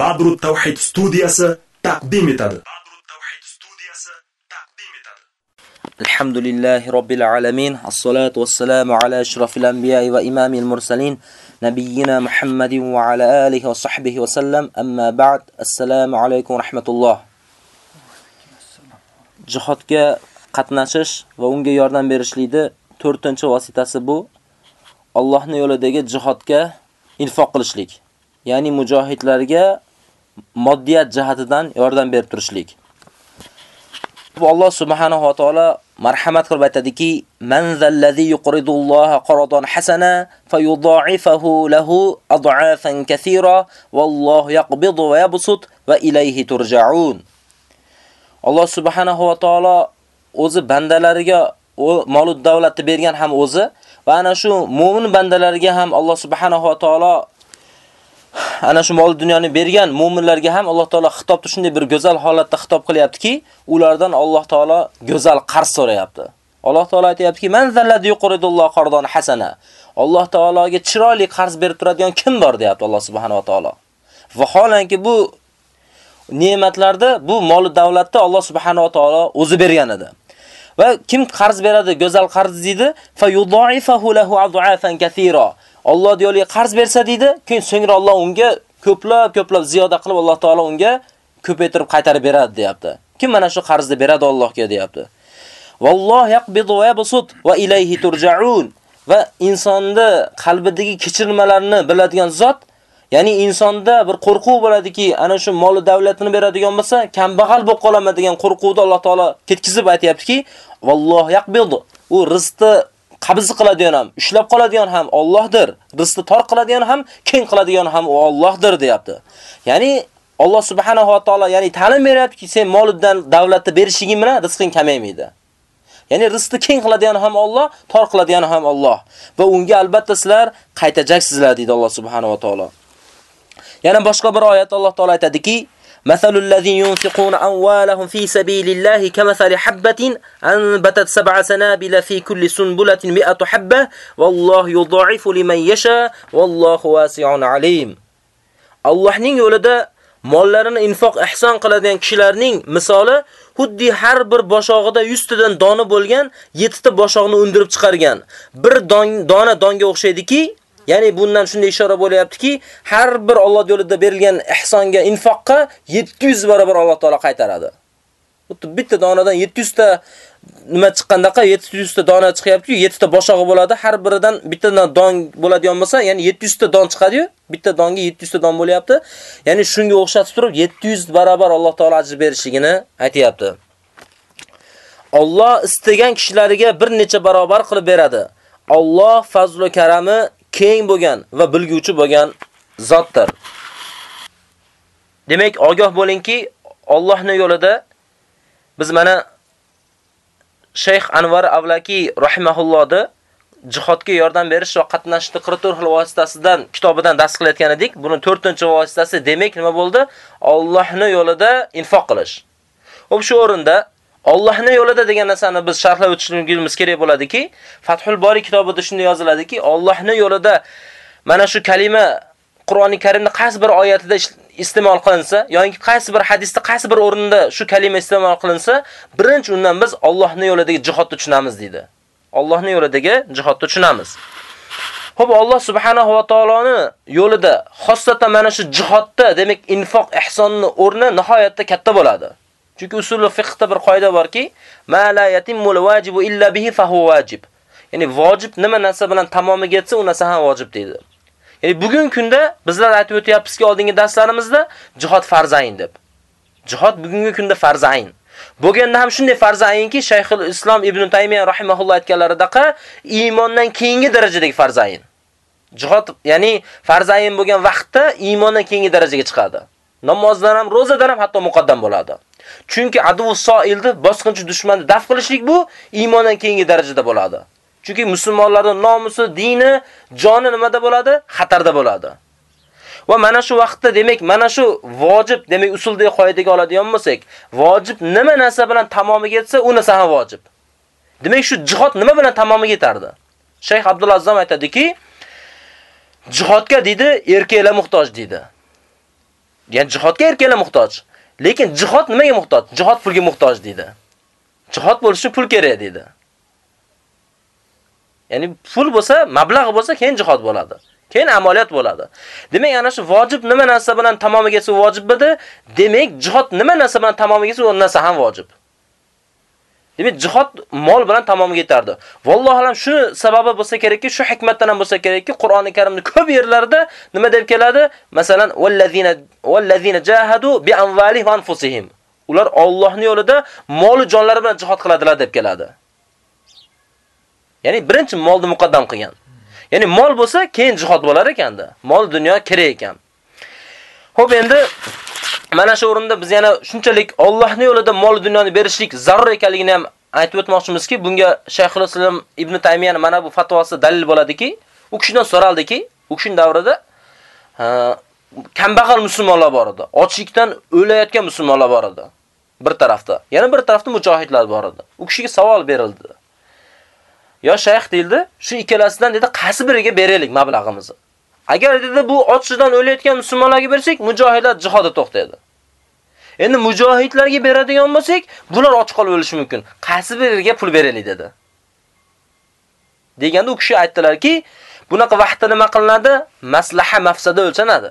Badrut Tawhid studiyasi taqdim etadi. Badrut Tawhid studiyasi taqdim etadi. Alhamdulillahi robbil alamin. Assalatu wassalamu ala ashrafil anbiya'i va imamil mursalin. Nabiyyina Muhammadin va ala alihi va sahbihi va sallam. Amma ba'd. Assalomu alaykum va rahmatulloh. Jihodga qatnashish va unga yordam berishlikni 4-vositasi bu Allohning yo'lidagi jihodga infoq qilishlik. Ya'ni mujohidlarga moddiyat jihatidan yordam berib turishlik. Bu Alloh subhanahu va taolo marhamat qilib aytadiki: "Man zallazi yuqridulloha qaradan hasana fayudha'ifahu lahu ad'afan katira wallohu yaqbidu va yabsut va ilayhi turja'un." Alloh subhanahu va taolo o'zi bandalariga mol davlatni bergan ham o'zi va ana shu mu'min bandalariga ham Alloh subhanahu va taolo ana shu mol dunyoni bergan mu'minlarga ham Alloh taolo xitobni shunday bir go'zal holatda xitob qilyaptiki, ulardan Alloh taolo go'zal qarz so'rayapti. Alloh taolo aytayaptiki: "Man zallati yuqridulloh qardan hasana." Alloh taologa chiroyli qarz berib turadigan kim bor deyapti Alloh subhanahu va taolo. Vaholanki bu ne'matlarda bu mol davlatni Alloh subhanahu va taolo o'zi bergan edi. Va kim qarz beradi, go'zal qarz deydi, fa yudha'ifahu lahu ad'afan katira." Alloh yo'liga qarz bersa deydi, keyin so'ngra Alloh unga ko'plab, ko'plab ziyoda qilib Alloh taolo unga ko'paytirib qaytarib beradi, deyapti. Kim mana shu qarzni beradi Allohga, deyapti. Valloh yaqbidu va yabsut va ilayhi turja'un. Va insonni qalbidagi kechirmalarni biladigan zot Ya'ni insonda bir qo'rquv bo'ladiki, ana shu mol davlatini beradigan bo'lsa, kambag'al bo'lib qolaman degan qo'rquvni Alloh taolo ketkizib aytayaptiki, valloh yaqbidu. U rizqni qabz qiladigan ham, ushlab qoladigan ham Allohdir. Rizqni tor qiladigan ham, keng qiladigan ham u Allohdir, deyapti. Ya'ni Alloh subhanahu va taolo ya'ni ta'lim beryaptiki, sen moliddan davlatni berishing bilan rizqing kamaymaydi. Ya'ni rizqni keng qiladigan ham Alloh, tor qiladigan ham Alloh. Va unga albatta sizlar qaytajaksizlar deydi Alloh subhanahu va taolo. Yana boshqa bir oyat Alloh taolo aytadiki: مثل الذين ينفقون أموالهم في سبيل الله kamathali حبة anbatat سبع سنابل في kulli sunbulatin مئة حبة والله yudha'ifu liman يشاء والله واسع عليم. Allohning yo'lida mollarini infoq ihson qiladigan kishilarning misoli xuddi har bir boshog'ida 100 tadan dona bo'lgan 7 ta boshoqni undirib chiqargan. Bir dona donga o'xshaydiki, Ya'ni bundan shunday ishora bo'lyaptiki, har bir Alloh yo'lida berilgan ihsonga, infoqqa 700 barobar Alloh taolo qaytaradi. Xuddi bitta donadan 700 ta nima chiqqandaqa 700 ta dona chiqyapti-yu, 7 ta boshog'i bo'ladi. Har biridan bittadan don bo'ladigan bo'lsa, ya'ni 700 ta don chiqadi-yu, bitta donga 700 ta don bo'lyapti. Ya'ni shunga o'xshatib turib 700 barobar Alloh taolo ajr berishligini aytayapti. Alloh istagan kishilariga bir necha barobar qilib beradi. Alloh fazl va karami keng bo'lgan va bilguvchi bo'lgan zotdir. Demak, ogoh bo'lingki, Allohning yo'lida biz mana Shayx Anvar Avlaki rahimahullohni jihodga yordam berish va qatnashishni 44 xil vositasidan kitobidan dars qilayotgan edik. Buni 4-vositasi demak nima bo'ldi? Allohning yo'lida infoq qilish. Xo'p, shu o'rinda Allohning yo'lida degan narsani biz sharhlab o'tishimiz kerak bo'ladiki, Fathul Bori kitobida shunday yoziladiki, Allohning yo'lida mana shu kalima Qur'oni Karimning qaysi bir oyatida iste'mol qilinsa, yoki qaysi bir hadisda qaysi bir o'rinda shu kalima iste'mol qilinsa, birinchi undan biz Allohning yo'lidagi jihodni tushunamiz dedi. Allohning yo'lidagi jihodni tushunamiz. Xo'p, Alloh subhanahu va taoloni yo'lida, xossatan mana shu jihodda, demak, infoq ihsonni o'rni nihoyatda katta bo'ladi. Chunki usul fiqhda bir qoida borki, ma la yatimmul vajibu illa bihi fa huwa vajib. Ya'ni vojib nima narsa bilan tamomiga yetsa, u narsa ham vojib deydi. Ya'ni bugun kunda bizlar aytib o'tyapmizki, oldingi darslarimizda jihad farzayn deb. Jihad bugungi kunda farzayn. Bo'lganda ham shunday farzainki, Shayxul Islom Ibn Taymiya rahimahulloh aytganlaridaqa iymondan keyingi darajadagi farzain. Jihad, ya'ni farzain bo'lgan vaqtda iymondan keyingi darajaga chiqadi. Namozdan ham, rozadan ham hatto muqaddam bo'ladi. Chunki aduv soilni bosqinchi dushmanni daf qilishlik bu iymondan keyingi darajada bo'ladi. Chunki musulmonlarning nomusi, dini, joni nimada bo'ladi? Xatarda bo'ladi. Va mana shu vaqtda demak, mana shu vojib, demak usuldagi qoidaga oladigan bo'lsak, vojib nima narsa bilan tamomiga yetsa, u narsa ham vojib. Demak, shu jihod nima bilan tamomiga yetardi? Shayx Abdulazzam aytadiki, jihodga dedi, erkaklar muhtoj dedi. Ya'ni jihodga erkaklar muhtoj. Lekin jihod nimaga muhtoj? Jihod pulga muhtoj dedi. Jihod bo'lishi pul kerak dedi. Ya'ni pul bo'lsa, mablag' bo'lsa, keyin jihod bo'ladi. Keyin amaliyot bo'ladi. Demak, ana shu vojib nima narsa bilan tamomiga yetsa vojib bo'ldi. Demak, jihod nima narsa bilan tamomiga yetsa, u narsa ham vojib. Demak, jihod mol bilan tamomiga yetardi. Vallohu alam shu sababi bo'lsa kerakki, shu hikmatdan ham bo'lsa kerakki, Qur'oni Karimni ko'p yerlarda nima deb keladi? Masalan, vallazina vallazina jahadu bi anvalihim va anfusihim. Ular Allohning yo'lida mol va jonlari bilan jihod qiladilar deb keladi. Ya'ni birinchi molni muqaddam qilgan. Ya'ni mol bo'lsa, keyin jihod bo'lar ekanda. Mol dunyo kerak ekan. Xo'p, endi mana shu o'rinda biz yana shunchalik Allohning yo'lida mol dunyoni berishlik zarur ekanligini ham aytib o'tmoqchimizki, bunga Shayxul Islom Ibn Taymiyani mana bu fatvosi dalil bo'ladiki, u kishidan so'raldiki, u kishining davrida kambag'al musulmonlar bor edi. Ochlikdan o'layotgan musulmonlar bor edi. Bir tarafda. Yana bir tarafda mujohidlar bor edi. U kishiga savol berildi. Yo shayx deildi, shu ikkalasidan dedi, qaysi biriga beraylik mablag'imizni? Agar dedi bu ochlikdan o'layotgan musulmonlarga bersak, mujohidlar jihodda to'xtaydi. Endi mujohidlarga beradigan bo'lsak, bular och qolib o'lishi mumkin. Qaysi biriga pul beraylik dedi. Deganda u kishi aytdilarki, bunaqa vaqtda nima qilinadi? Maslaha mafsada o'lchanadi.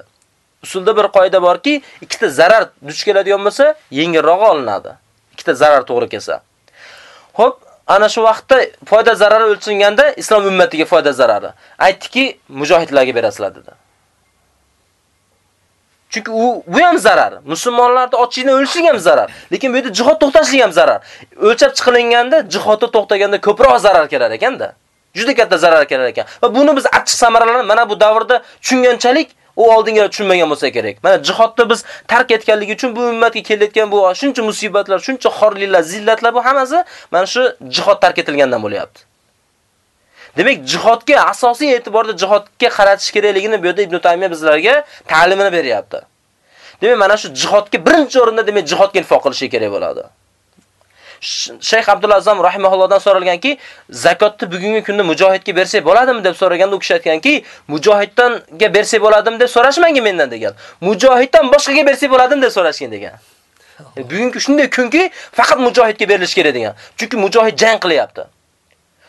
Usulda bir qoida borki, ikkita zarar duch keladigan bo'lsa, yengilroq olinadi. Ikkita zarar to'g'ri kelsa. Xo'p, ana shu vaqtda foyda zarari o'lchinganda islom ummatiga foyda zarari. Aytdiki, mujohidlarga berasizlar dedi. Chunki u bu ham zarar. Musulmonlarda ochlikdan o'lishi ham zarar. Lekin bu yerda jihod to'xtashlik ham zarar. O'lchab chiqilganda jihodda to'xtaganda ko'proq zarar kelar ekanda. Juda katta zarar kelar ekan. Va buni biz achchiq samaralarini mana bu davrda tushunganchalik u oldinga tushunmagan bo'lsa kerak. Mana jihodni biz tark etganligi uchun bu ummatga kelayotgan bu shuncha musibatlar, shuncha xorliklar, zillatlar bu hammasi mana shu jihod tark etilgandan bo'lyapti. Demak, jihodga asosiy e'tiborda jihodga qaratish kerakligini bu yerda Ibn Taymiya bizlarga ta'limini beryapti. Demak, mana shu jihodga birinchi o'rinda demak jihodga infoq qilish kerak bo'ladi. Shayx Abdulazam rahimahullohdan so'ralganki, zakotni bugungi kunda mujohidga bersak bo'ladimi deb so'raganda u kishi aytganki, mujohiddanga bersak bo'ladimi deb so'rashmanga mendan degan. Mujohiddan boshqaga bersak bo'ladimi deb so'rashgan degan. E, bugungi shunday kunki, faqat mujohidga berilish kerak degan. Chunki mujohid jang qilyapti.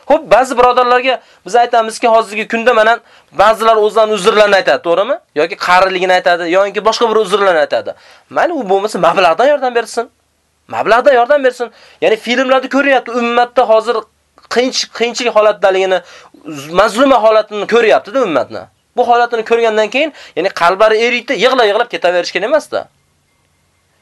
Xo'p, ba'zi birodarlarga biz aytamizki, hozirgi kunda mana ba'zilar o'zlarini uzrlarini aytadi, to'g'rimi? Yoki qariligini aytadi, yoki boshqa bir uzrlarni aytadi. Mayli, u bo'lmasa mablag'dan yordam bersin. Mablag'da yordam bersin. Ya'ni filmlarda ko'ryapti, ummatda hozir qiyinch qiyinchilik holatdaligini, mazluma holatini ko'ryapti-da ummatni. Bu holatini ko'rgandan keyin, ya'ni qalblari eriydi, yig'la-yig'lab ketaverishgan emas-da.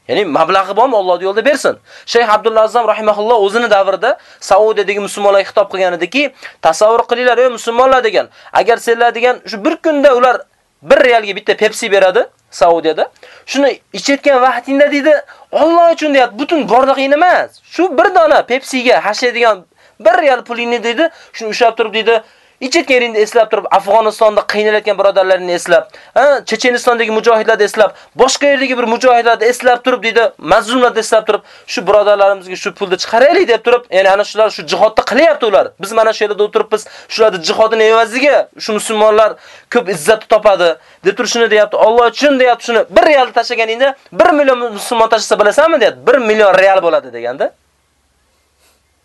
Ya'ni mablag'i bormi Alloh yo'lida bersin. Shayx Abdulloh Azam rahimahulloh o'zini davrida Saudiyadagi musulmonlarga xitob qilgan ediki, tasavvur qilinglar, ey musulmonlar degan, agar senlar degan shu bir kunda ular 1 realga bitta Pepsi beradi Saudiyada. Shuni ichayotgan vaqtingda dedi, Alloh uchun deyapti, butun borlig'ingni emas. Shu bir dona Pepsiga hashlaydigan 1 real pulingni dedi, shuni ushlab turib dedi, ichi yeringni eslab turib, Afg'onistonda qiynalayotgan birodarlarini eslab, ha, Chechenistondagi mujohidlarni eslab, boshqa yerdagi bir mujohidlarni eslab turib dedi, mazlumlarni eslab turib, shu birodarlarimizga shu pulni chiqaraylik deb turib, ya'ni ana shular shu jihodni qilyapti ular. Biz mana shu yerda o'tiribmiz, shularni jihodini evaziga shu musulmonlar ko'p izzat topadi deb turishini deyapti. Alloh uchun deyapti shuni 1 real tashlaganingda 1 million musulmon tashlasa bilasanmi deyapti. 1 million real bo'ladi deganda.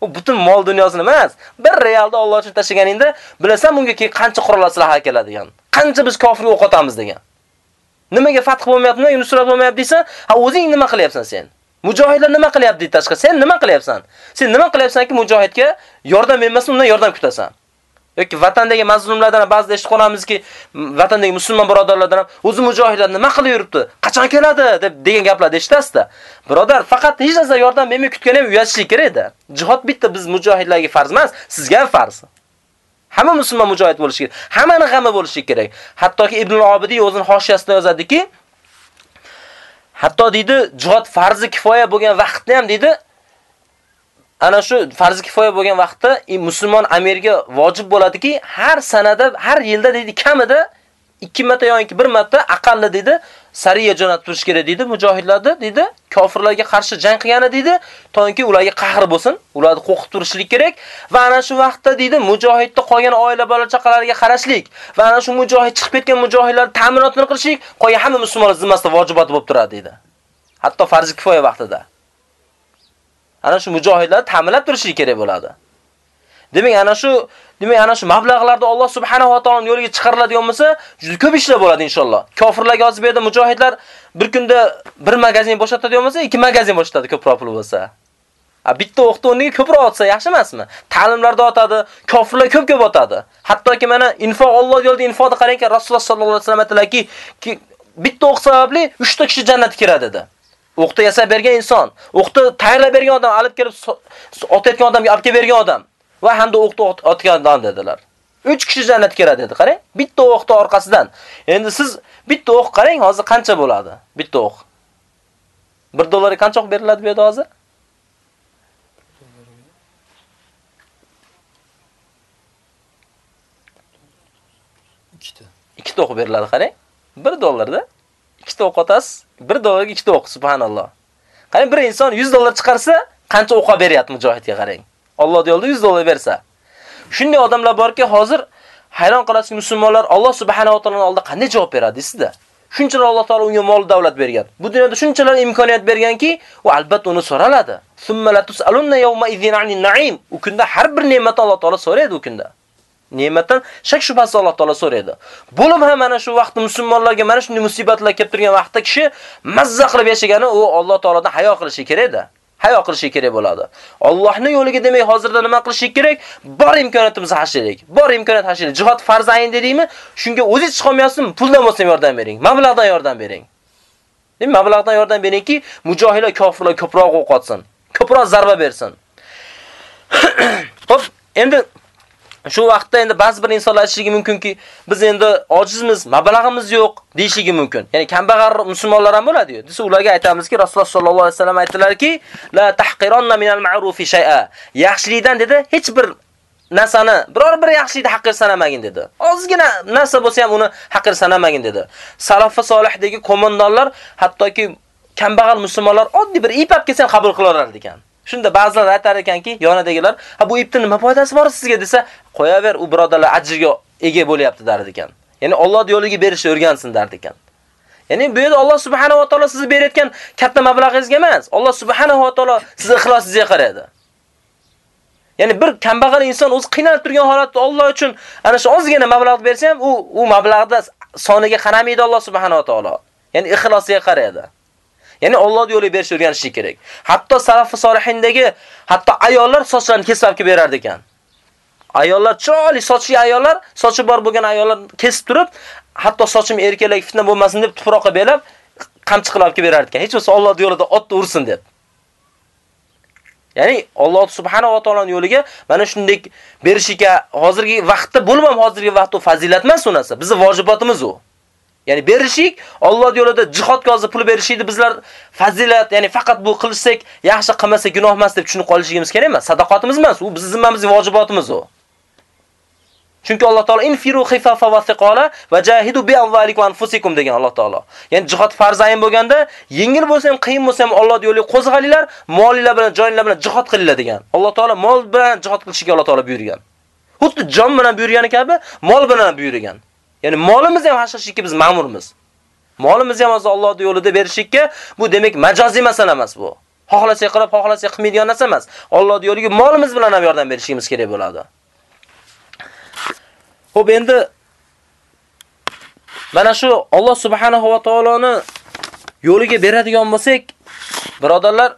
U butun mol dunyosini emas, 1 realda Alloh uchun tashlaganingda bilasan bunga keyin qancha qurollar silaha keladigan. Qancha biz kofirga o'qotamiz degan. Nimaga fath bo'lmayapti, nimaga nusrat bo'lmayapti desa, ha o'zing nima qilyapsan sen? Mujohidlar nima qilyapti deydi tashqi. Sen nima qilyapsan? Sen nima qilyapsanki mujohidga yordam bermasin, undan yordam kutasan. Yoki vatandagi mazlumlardan ba'zida eshitib qolamizki, vatandagi musulmon birodarlardan o'zi mujohidlar nima qilib yuribdi, qachon keladi deb degan gaplarni eshitasizda. Birodar, faqat hech narsa yordam bermay kutgan ham uyatishlik kerak-da. Jihod bitta biz mujohidlarga farz emas, sizga ham farz. Hamma musulmon mujohid bo'lishi kerak. Hammani g'ami bo'lishi kerak. Hattoki Ibn Obidiy o'zining hoshiyasida yozadiki, hatto deydi, jihod farzi kifoya bo'lgan vaqtda ham deydi, ana shu farz kifoya bo'lgan vaqtda musulmon amirga vojib bo'ladiki, har sanada, har yilda deydi kamida 2 marta yoki 1 marta aqalli deydi sariya jo'natib turish kerak deydi mujohidlarni deydi. Kofirlarga qarshi jang qilgani deydi, to'nki ularga qahr bo'lsin, ularni qo'rqitib turishlik kerak va ana shu vaqtda deydi mujohidda qolgan oila bola chaqalariga qarashlik va ana shu mujohid chiqib ketgan mujohidlar ta'minotini qilishlik qolgan hamma musulmonlar zimmasida vojibot bo'lib turadi deydi. Hatto farz kifoya vaqtida. Ana shu mujohidlar ta'minlab turishi kerak bo'ladi. Demak, ana shu demak ana shu mablag'larda Alloh subhanahu va taoloning yo'liga chiqariladigan bo'lsa, juda ko'p ishlar bo'ladi inshaalloh. Kofirlarga hozir bu yerda mujohidlar bir kunda bir magazin bo'shatadigan bo'lsa, ikki magazin boshlatadi ko'proq pul bo'lsa. A bitta o'qda o'rniga ko'proq otsa yaxshi emasmi? Ta'limlarda otadi, kofirlar ko'p ko'p otadi. Hattoki mana infoq Alloh yo'lida infoqni qarangki, Rasululloh sollallohu alayhi vasallam aytdilarki, bitta o'q sababli 3 ta kishi jannatga kiradi dedi. O'qda yasab bergan inson, o'qda tayyorlab bergan odam, olib kelib otayotgan odamga olib kelib bergan odam. va hamda o'qni otgandan dedilar. 3 kishi jannatga kiradi dedi. Qarang, bitta o'qni orqasidan. Endi siz bitta o'q qarang, hozir qancha bo'ladi? Bitta o'q. 1 dollarga qancha o'q beriladi bu yerda hozir? ikkita ikkita o'q beriladi qarang. 1 dollarda ikkita o'q otasiz, 1 dollarga 2 o'q, subhanalloh. Qani bir inson 100 dollar chiqarsa, qancha o'qa beryapti mujohidga qarang. Alloh yo'lida 100 dollar bersa. Shunday odamlar borki, hozir hayron qolasiz musulmonlar Alloh subhanahu va taoloning oldida qanday javob beradi sizda? Shunchalar Alloh taolo unga mol davlat bergan. Bu dunyoda shunchalar imkoniyat berganki, u albatta uni so'raladi. Summa la tusalunna yawma idhin 'anil na'im. U kunda har bir ne'mat Alloh taolo so'raydi u kunda. Ne'matdan shak shubhasiz Alloh taolo so'raydi. Bo'lib ham mana shu vaqtda musulmonlarga mana shunday musibatlar kelib turgan vaqtda kishi mazza qilib yashagani u Alloh taolodan hayo qilishi kerakda. hayo qilishi kerak bo'ladi. Allohning yo'liga demak hozirda nima qilish kerak? Bor imkoniyatimizni hashirlik. Bor imkoniyat hashirlik. Jihod farz ayin dedingmi? Shunga o'zingiz chiqolmayapsizmi? Puldan bo'lsa yordam bering. Mablag'dan yordam bering. Demak, mablag'dan yordam beringki, mujohidlar kofirlar ko'proq o'qotsin. Ko'proq zarba bersin. Xo'p, endi shu vaqtda endi ba'zi bir insonlar aytishligi mumkinki, biz endi ojizmiz, mablag'imiz yo'q deyishligi mumkin. Ya'ni kambag'al musulmonlar ham bo'ladi-yu. Desa ularga aytamizki, Rasululloh sollallohu alayhi vasallam aytdilarki, la tahqironna minal ma'rufi shay'a. Yaxshilikdan dedi, hech bir narsani, biror bir yaxshilikni haqir sanamagin dedi. Ozgina narsa bo'lsa ham uni haqir sanamagin dedi. Salaf solihdagi qo'mondonlar hattoki kambag'al musulmonlar oddiy bir ip olib kelsa qabul qilaverar ekan. Shunda ba'zilar aytar ekanki, yonadagilar, "Ha bu ipni nima foydasi bor sizga?" desa, "Qo'yaver, u birodalar ajriga ega bo'lyapti" dar ekan. Ya'ni Alloh yo'liga berishni o'rgansin dar ekan. Ya'ni bu yerda Alloh subhanahu va taolo sizga berayotgan katta mablag'ingizga emas, Alloh subhanahu va taolo sizni ixlosingizga qaraydi. Ya'ni bir kambag'al inson o'zi qiynalib turgan holatda Alloh uchun ana shu ozgina mablag' bersa ham, u u mablag'da soniga qaramaydi Alloh subhanahu va taolo. Ya'ni ixlosiga qaraydi. Ya'ni Alloh yo'li berish o'rganishi kerak. Hatto salaf solihindagi hatto ayollar sochlarini kesib olib berar ekan. Ayollar chiroyli sochli ayollar, sochi bor bo'lgan ayollar kesib turib, hatto sochim erkaklar fitna bo'lmasin deb tuproqqa belab qamchi qilib olib berar ekan. Hech bo'lsa Alloh yo'lida otni ursin deb. Ya'ni Alloh subhanahu va taoloning yo'liga mana shunday berishiga hozirgi vaqtda bo'lmam hozirgi hozirgi vaqtda fazilat emas u narsa. Bizning vojibotimiz u. Ya'ni berishik Alloh yo'lida jihodga hozir pul berishikni bizlar fazilat, ya'ni faqat bu qilsak, yaxshi qilmasa gunoh emas deb tushunib qolishimiz kerak emas. Sadoqatimiz emas, u bizning zimmamizning vojibotimiz u. Chunki Alloh taolo infiru khifafa va thiqala va jahidu bi anvalikum anfusikum degan Alloh taolo. Ya'ni jihad farzayin bo'lganda, yengil bo'lsa ham, qiyin bo'lsa ham Alloh yo'liga qo'zg'alinglar, molinglar bilan, joylar bilan jihad qilinglar degan. Alloh taolo mol bilan jihad qilishga Alloh taolo buyurgan. Xuddi jon bilan buyurgani kabi mol bilan buyurgan. Ya'ni molimizni ham hashirishga biz ma'murmiz. Molimizni ham Alloh yo'lida berishikka bu demak majoziy masala emas bu. Xohlasak qilib, xohlasak qilmaydigan narsa emas. Alloh yo'liga molimiz bilan ham yordam berishimiz kerak bo'ladi. Xo'p, endi mana shu Alloh subhanahu va taoloni yo'liga beradigan bo'lsak, birodarlar,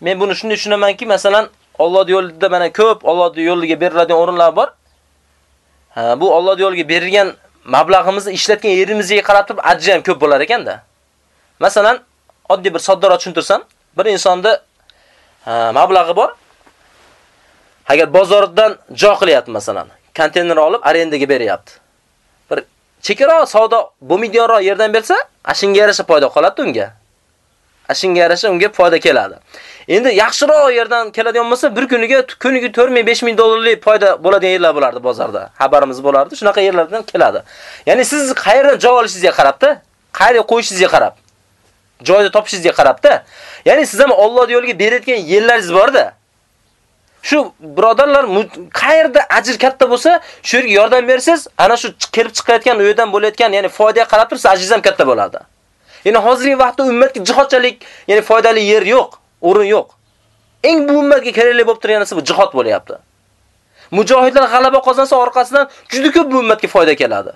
men buni shunday tushunamanki, masalan, Alloh yo'lida mana ko'p Alloh yo'liga beriladigan o'rinlar bor. Ha, bu Alloh yo'liga berilgan mablag'imizni ishlatgan yerimizga qarab turib ajri ham ko'p bo'lar ekanda. Masalan, oddiy bir soddaroq tushuntirsam, bir insonda mablag'i bor. Agar bozordan jo qilyapti masalan, konteyner olib arendaga beryapti. Bir chekiroq savdo bo'lmaydiganroq yerdan bersa, ashinga yarasha foyda qoladi unga. Ashinga yarasha unga foyda keladi. Endi yaxshiroq yerdan keladigan bo'lsa, bir kuniga kuniga 4000 5000 dollarlik foyda bo'ladigan yerlar bo'lardi bozorda. Xabarimiz bo'lardi. Shunaqa yerlardan keladi. Ya'ni siz qayerdan joy olishingizga qarabda, qayerga qo'yishingizga qarab, joyda topishingizga qarabda. Ya'ni siz ham Alloh yo'liga berayotgan yerlaringiz bor-da. Shu birodarlar qayerda ajr katta bo'lsa, shu yerga yordam bersiz, ana shu kirib chiqayotgan uydan bo'layotgan, ya'ni foydaga qarab tursa, ajringiz ham katta bo'ladi. Ya'ni hozirgi vaqtda ummatga jihodchalik, ya'ni foydali yer yo'q, o'rin yo'q. Eng bu ummatga kerakli bo'lib turgan narsa bu jihod bo'lyapti. Mujohidlar g'alaba qozonsa orqasidan juda ko'p bu ummatga foyda keladi.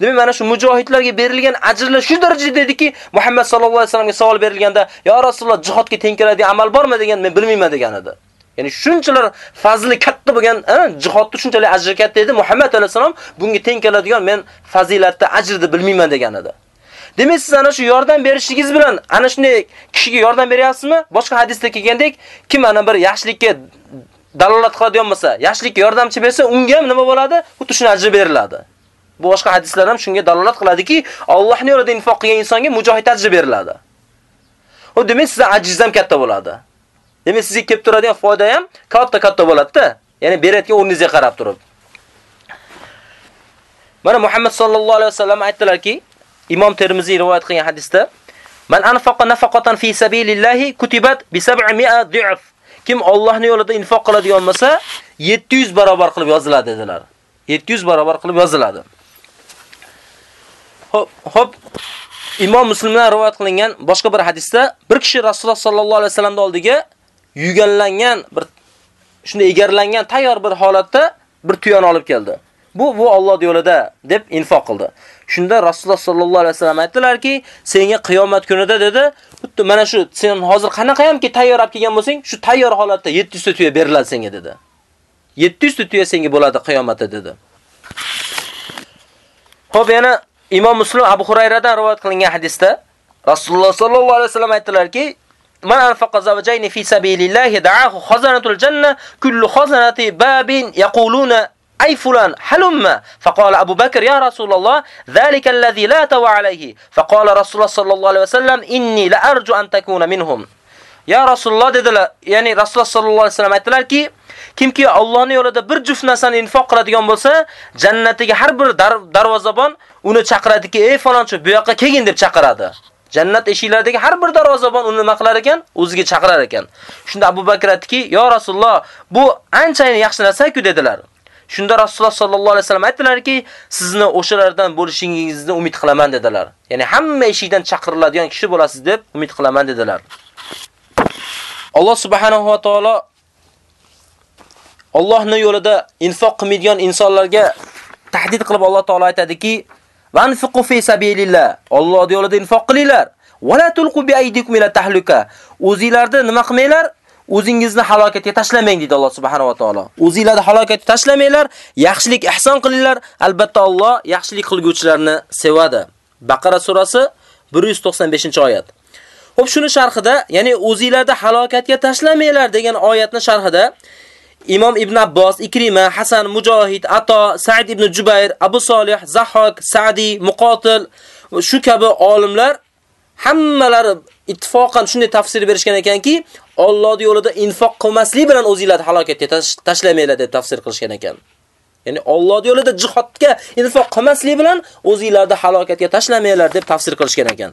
Demak, mana shu mujohidlarga berilgan ajrlar shu darajada ediki, Muhammad sallallohu alayhi vasallamga savol berilganda, "Ya Rasululloh, jihodga teng keladigan amal bormi?" degan men bilmayman degan edi. Ya'ni shunchalar fazli katta bo'lgan, jihodda shunchalik ajr katta edi, Muhammad alayhisalom bunga teng keladigan men fazilatda ajrni bilmayman degan edi. Demak, siz ana shu yordam berishingiz bilan ana shunday kishiga yordam beryapsizmi? Boshqa hadisda kelgandek, kim ana bir yaxshilikka dalolat qiladigan bo'lsa, yaxshilikka yordamchi bersa, unga ham nima bo'ladi? Xuddi shuni ajr beriladi. Bu boshqa hadislar ham shunga dalolat qiladiki, Allohning yo'lida infoq qilgan insonga mujohid ajri beriladi. U demak, sizning ajiz ham katta bo'ladi. Demak, sizga kelib turadigan foyda ham katta-katta bo'ladi-da. Ya'ni berayotgan o'rningizga qarab turib. Mana Muhammad sallallohu alayhi vasallam aytdilarki, Imom Termiziy rivoyat qilgan hadisda, "Man anfaqa nafaqatan fi sabilillahi kutibat bi 700 du'f. Kim Allohning yo'lida infoq qiladigan bo'lsa, 700 barobar qilib yoziladi dedilar. 700 barobar qilib yoziladi. Hop, hop. Imom Muslimdan rivoyat qilingan boshqa bir hadisda bir kishi Rasululloh sallallohu alayhi vasallamning oldiga yuganlangan bir shunday egarlangan tayyor bir holatda bir tuyani olib keldi. Bu bu Alloh yo'lida deb infoq qildi. Shunda Rasululloh sallallohu alayhi vasallam aytdilarki, senga qiyomat kunida dedi, xuddi mana shu sen hozir qanaqa hamki tayyor olib kelgan bo'lsang, shu tayyor holatda 700 ta tuya beriladi senga dedi. 700 ta tuya senga bo'ladi qiyomatda dedi. Xo'p, yana Imom Muslim Abu Hurayradan rivoyat qilingan hadisda Rasululloh sallallohu alayhi vasallam aytdilarki, Man anfaqa zawjayni fi sabilillahi da'ahu khazanatul janna kullu khazanati babin yaquluna أي فلان حلم فقال أبو بكر يا رسول الله ذلك الذي لا توى عليه فقال رسول الله صلى الله عليه وسلم إني لأرجو أن تكون منهم Ya Rasululloh dedilar, ya'ni Rasululloh sallallohu alayhi vasallam aytdilarki, kimki Allohning yo'lida bir juft narsani infoq qiladigan bo'lsa, jannatiga har bir darvozabon uni chaqiradiki, "Ey falonchi, bu yoqqa kelgin" deb chaqiradi. Jannat eshiklaridagi har bir darvozabon uni nima qilar ekan? O'ziga chaqirar ekan. Shunda Abu Bakr aytdiki, "Ya Rasululloh, bu anchayin yaxshi narsa-ku" dedilar. Shunda Rasululloh sallallohu alayhi vasallam aytdilarki, sizni o'shalardan bo'lishingizni umid qilaman dedilar. Ya'ni hamma eshikdan chaqiriladigan kishi bo'lasiz deb umid qilaman dedilar. Alloh subhanahu va taolo Allohning yo'lida infoq qilmaydigan insonlarga tahdid qilib Alloh taolo aytadiki: "Vanfiqu fi sabilillah." Alloh yo'lida infoq qilinglar. Va la tulqu bi aydikum ila tahluka. O'zingizlarda nima qilmanglar? O'zingizni halokatga tashlamang dedi Alloh subhanahu va taolo. O'zingizlarni halokatga tashlamanglar, yaxshilik ihson qilinglar. Albatta Alloh yaxshilik qilguvchilarni sevadi. Baqara surasi 195-oyat. Xo'p, shuni sharhida, ya'ni o'zingizlarni halokatga tashlamanglar degan oyatni sharhida Imom Ibn Abbos, Ikrima, Hasan, Mujohid, Ato, Sa'id ibn Jubayr, Abu Solih, Zahhok, Sa'di, Muqotil shu kabi olimlar hammalari ittifoqan shunday tafsir berishgan ekanki, Alloh yo'lida infoq qilmaslik bilan o'zingizlarni halokatga tashlamanglar deb tafsir qilishgan ekan. Ya'ni Alloh yo'lida jihodga infoq qilmaslik bilan o'zingizlarni halokatga tashlamanglar deb tafsir qilishgan ekan.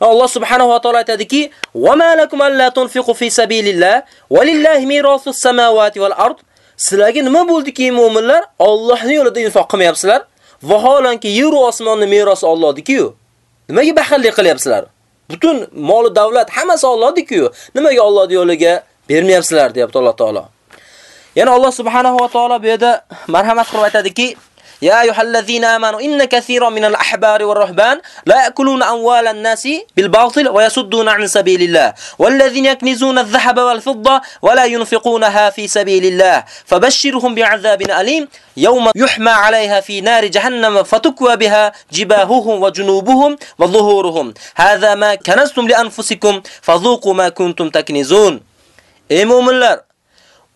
Alloh subhanahu va taolo aytadiki: "Va ma lakum alla tunfiqu fi sabilillah va lillahi mirasus samawati wal ard." Sizlarga nima bo'ldiki, mu'minlar, Allohning yo'lida infoq qilmayapsizlar? Vaholanki yer va osmonning merosi Allohniki-ku. Nimaga baxillik qilyapsizlar? Butun mol davlat hammasi Allohniki-ku. Nimaga Alloh yo'liga bermayapsizlar, deyapti Alloh taolo. Yana Alloh subhanahu va taolo bu yerda marhamat qilib aytadiki: يا أيها الذين آمنوا إن كثيرا من الأحبار والرهبان لا يأكلون أموال الناس بالباطل ويصدون عن سبيل الله. والذين يكنزون الذهب والفضة ولا ينفقونها في سبيل الله. فبشرهم بعذاب أليم. يوم يحمى عليها في نار جهنم فتكوى بها جباههم وجنوبهم وظهورهم. هذا ما كنزتم لأنفسكم فذوقوا ما كنتم تكنزون. Ey mu'minlar,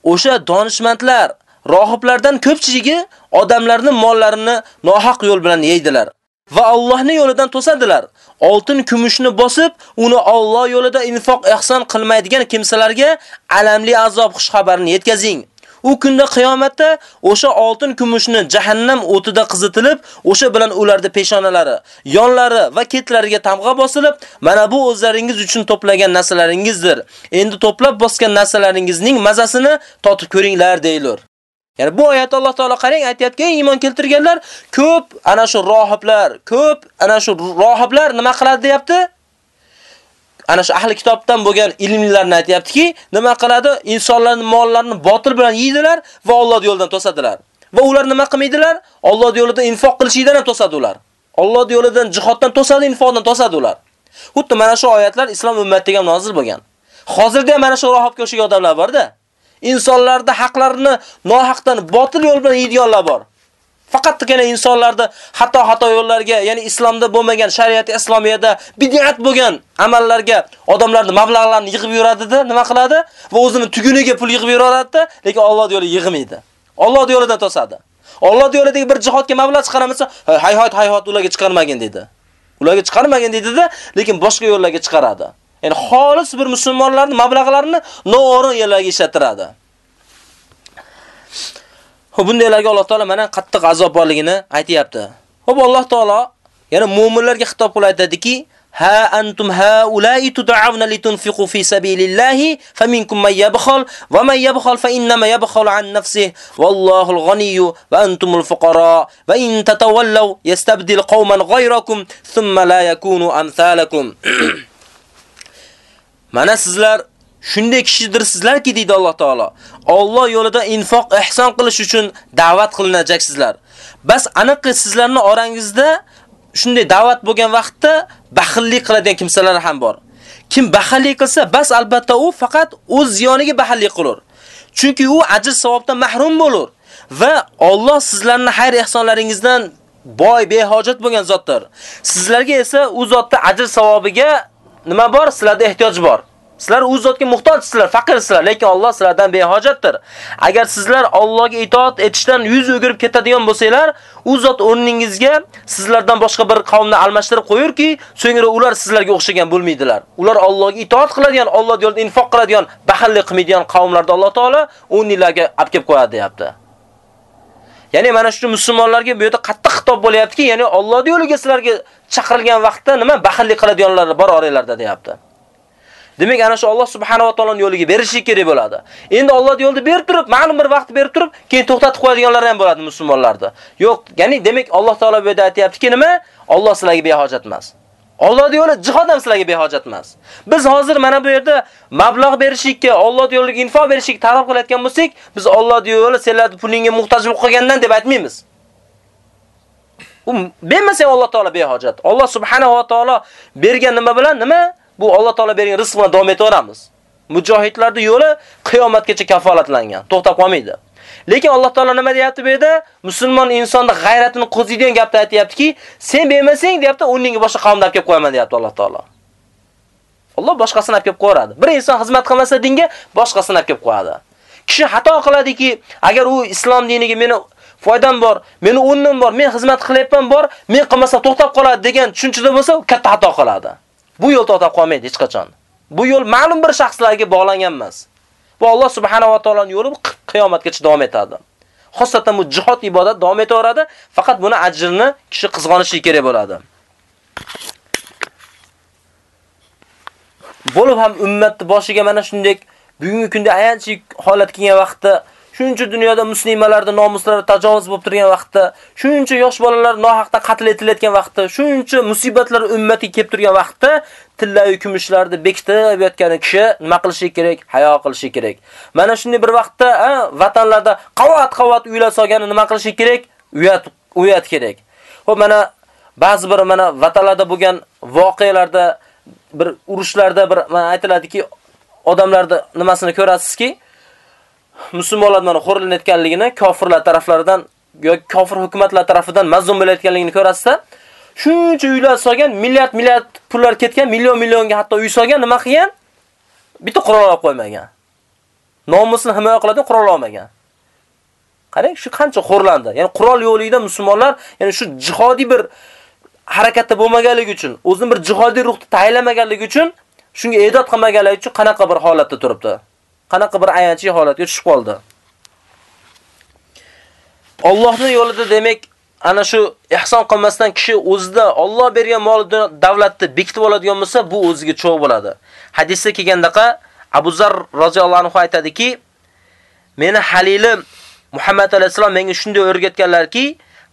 o'sha donishmandlar rohiblardan ko'pchiligi odamlarning mollarini nohaq yo'l bilan yeydilar va Allohning yo'lidan to'sadilar. Oltin kumushni bosib, uni Alloh yo'lida infoq ihson qilmaydigan kimsalarga alamli azob xush xabarini yetkazing. U kunda qiyomatda o'sha oltin kumushni jahannam o'tida qizitilib, o'sha bilan ularda peshonalari, yonlari va ketlariga tamg'a bosilib, mana bu o'zlaringiz uchun to'plagan narsalaringizdir. Endi to'plab bosgan narsalaringizning mazasini totib ko'ringlar deylar. Ya'ni bu oyat Alloh taolo qarang aytayotgan iymon keltirganlar ko'p ana shu rohiblar, ko'p ana shu rohiblar nima qiladi deyapti? ana shu ahli kitobdan bo'lgan ilmlilarni aytayaptiki, nima qiladi? Insonlarning mollarini botil bilan yeydilar va Alloh yo'lidan to'sadilar. Va ular nima qilmaydilar? Alloh yo'lida infoq qilishdan ham to'sadi ular. Alloh yo'lidan jihoddan to'sadi, infoqdan to'sadi ular. Xuddi mana shu oyatlar islom ummatiga nozil bo'lgan. Hozirda ham mana shu rohibga o'xshagan odamlar bor-da. Insonlarda haqlarini nohaqdan botil yo'l bilan yeydiganlar bor. Faqatgina insonlarda xato-xato yo'llarga, ya'ni islomda bo'lmagan shariat islomiyada bid'at bo'lgan amallarga odamlarni mablag'larni yig'ib yuradida, nima qiladi? Va o'zini tuguniga pul yig'ib yuradida, lekin Alloh yo'li yig'maydi. Alloh yo'lidan tosadi. Alloh yo'lidagi bir jihodga mablag' chiqaramasa, hayhot hayhot ularga chiqarmagin dedi. Ularga chiqarmagin dedi-da, lekin boshqa yo'llarga chiqaradi. Ya'ni xolis bir musulmonlarning mablag'larini noo'rin yerlarga ishlatiradi. Xo'p, bundaylarga Alloh taolo mana qattiq azob borligini aytayapti. Xo'p, Alloh taolo yana mu'minlarga xitob qilib aytadiki: "Ha antum haula'i tud'avna litunfiqu fi sabilillahi faminkum may yabkhal va may yabkhal fa innama yabkhal an nafsihi wallahu al-ghaniyyu va antumul fuqara va in tatawallaw yastabdil qauman ghayrakum thumma la yakunu amsalakum." Mana sizlar shunday kishidirsizlarki deydi Alloh taolo. Alloh yo'lida infoq ihson qilish uchun da'vat qilinajaksizlar. Bas aniqki sizlarning orangizda shunday da'vat bo'lgan vaqtda baxillik qiladigan kimsalar ham bor. Kim baxillik qilsa, bas albatta u faqat o'z ziyoniga baxillik qilur. Chunki u ajr savobdan mahrum bo'lur va Alloh sizlarning xayr ihsonlaringizdan boy behojat bo'lgan zotdir. Sizlarga esa u zotda ajr savobiga nima bor? Sizlarda ehtiyoj bor. Sizlar u zotga muhtojsizlar, faqirsizlar, lekin Alloh sizlardan behojatdir. Agar sizlar Allohga itoat etishdan yuz o'girib ketadigan bo'lsanglar, u zot o'rningizga sizlardan boshqa bir qavmni almashtirib qo'yurki, so'ngra ular sizlarga o'xshagan bo'lmaydilar. Ular Allohga itoat qiladigan, Alloh yo'lida infoq qiladigan, baxillik qilmaydigan qavmlarda Alloh taolo o'rninglarga olib kelib qo'yadi, deyapti. Ya'ni mana shu musulmonlarga bu yerda qattiq xitob bo'lyaptiki, ya'ni Alloh yo'liga sizlarga chaqirilgan vaqtda nima baxillik qiladiganlar bor oranglarda, deyapti. Demak, ana shu Alloh subhanahu va taoloning yo'liga berishi kerak bo'ladi. Endi Alloh yo'lda berib turib, ma'lum bir vaqt berib turib, keyin to'xtatib qo'yadiganlar ham bo'ladi musulmonlarda. Yo'q, ya'ni demak Alloh taolo bu yerda aytayaptiki nima? Alloh sizlarga behojat emas. Alloh yo'li jihod ham sizlarga behojat emas. Biz hozir mana bu yerda mablag' berishlikka, Alloh yo'liga info berishikka talab qilayotgan bo'lsak, biz Alloh yo'li senlarni pulingga muhtoj qilgandan deb aytmaymiz. U bermasa Alloh taolo behojat. Alloh subhanahu va taolo bergan nima bilan nima? bu Alloh taolo bergan rizq bilan davom etaveramiz. Mujohidlarning yo'li qiyomatgacha kafolatlangan, to'xtab qolmaydi. Lekin Alloh taolo nima deyapti bu yerda? Musulmon insonning g'ayratini qo'ziydigan gapni aytayaptiki, sen bermasang deyapti, o'rningga boshqa qavmni olib kelib qo'yaman deyapti Alloh taolo. Alloh boshqasini olib kelib qo'yadi. Bir inson xizmat qilmasa dinga, boshqasini olib kelib qo'yadi. Kishi xato qiladiki, agar u islom diniga meni foydam bor, meni o'rnim bor, men xizmat qilyapman bor, men qilmasa to'xtab qoladi degan tushunchada bo'lsa, katta xato qiladi. Bu yo'l to'xtab qolmaydi hech qachon. Bu yo'l ma'lum bir shaxslarga bog'langan emas. Bu Alloh subhanahu va taoloning yo'li qiyomatgacha davom etadi. Xossatan bu jihod ibodat davom etaveradi, faqat buni ajrini kishi qizg'onishi kerak bo'ladi. Bo'lib ham ummatni boshiga mana shunday bugungi kunda ayanchli holat kelgan vaqtda shuncha dunyoda muslimalarda nomuslari tajovuz bo'lib turgan vaqtda, shuncha yosh bolalar nohaqda qatl etilayotgan vaqtda, shuncha musibatlar ummatiga kelib turgan vaqtda tillayu kumushlarni bekitib yotgan kishi nima qilishi kerak? Hayo qilishi kerak. Mana shunday bir vaqtda vatanlarda qavat-qavat uylar solgani nima qilishi kerak? Uyat uyat kerak. Xo'p, mana ba'zi bir mana vatanlarda bo'lgan voqealarda bir urushlarda bir aytiladiki, odamlarda nimasini ko'rasizki, musulmonlar mana xo'rlanayotganligini kofirlar taraflaridan yoki kofir hukumatlar tarafidan mazlum bo'layotganligini ko'rasizda, shuncha uylar solgan, milliard milliard pullar ketgan, million millionga hatto uy solgan, nima qilgan? Bitta qurol olib qo'ymagan. Nomusini himoya qiladigan qurol olmagan. Qarang, shu qancha xo'rlandi. Ya'ni qurol yo'lida musulmonlar, ya'ni shu jihodiy bir harakatda bo'lmaganligi uchun, o'zini bir jihodiy ruhda tayinlamaganligi uchun, shunga e'dod qilmaganligi uchun qanaqa bir holatda turibdi. Qanaqa bir ayanchli holatga tushib qoldi. Allohning yo'lida demak ana shu ihson qilmasdan kishi o'zida Alloh bergan mol davlatni bekitib oladigan bo'lsa, bu o'ziga cho'g' bo'ladi. Hadisda kelgandaqa Abu Zar roziyallohu anhu aytadiki, meni halilim Muhammad alayhisalom menga shunday o'rgatganlarki,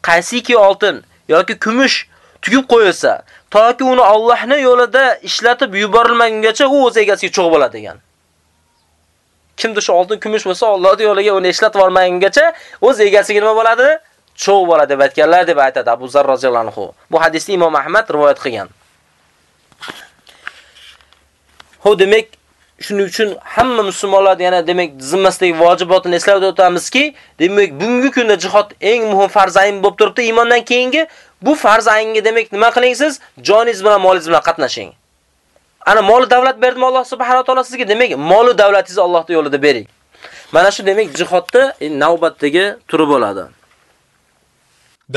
qaysiki oltin yoki kumush tugib qo'yilsa, toki uni Allohning yo'lida ishlatib yuborilmagungacha u o'z egasiga cho'g' bo'ladi degan. Kimdir shu oltin kumush bo'lsa, Allohning yo'liga uni ishlatib olmagungacha o'z egasiga nima bo'ladi? Cho'g' bo'ladi deb aytganlar deb aytadi Abu Zar roziyallohu anhu. Bu hadisni Imom Ahmad rivoyat qilgan. Ho demak, shuning uchun hamma musulmonlar yana demak zimmasidagi vojibotni eslab o'tamizki, demak bugungi kunda jihod eng muhim farz bo'lib turibdi. Iymondan keyingi bu farz demak nima qiling siz? Joningiz bilan molingiz bilan qatnashing. Ana mol davlat berdimi Alloh subhanahu va taolo sizga? Demak, mol davlatingizni Allohning yo'lida bering. Mana shu demak jihodda e, navbatdagi turi bo'ladi.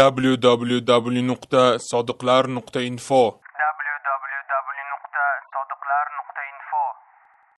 www.sodiqlar.info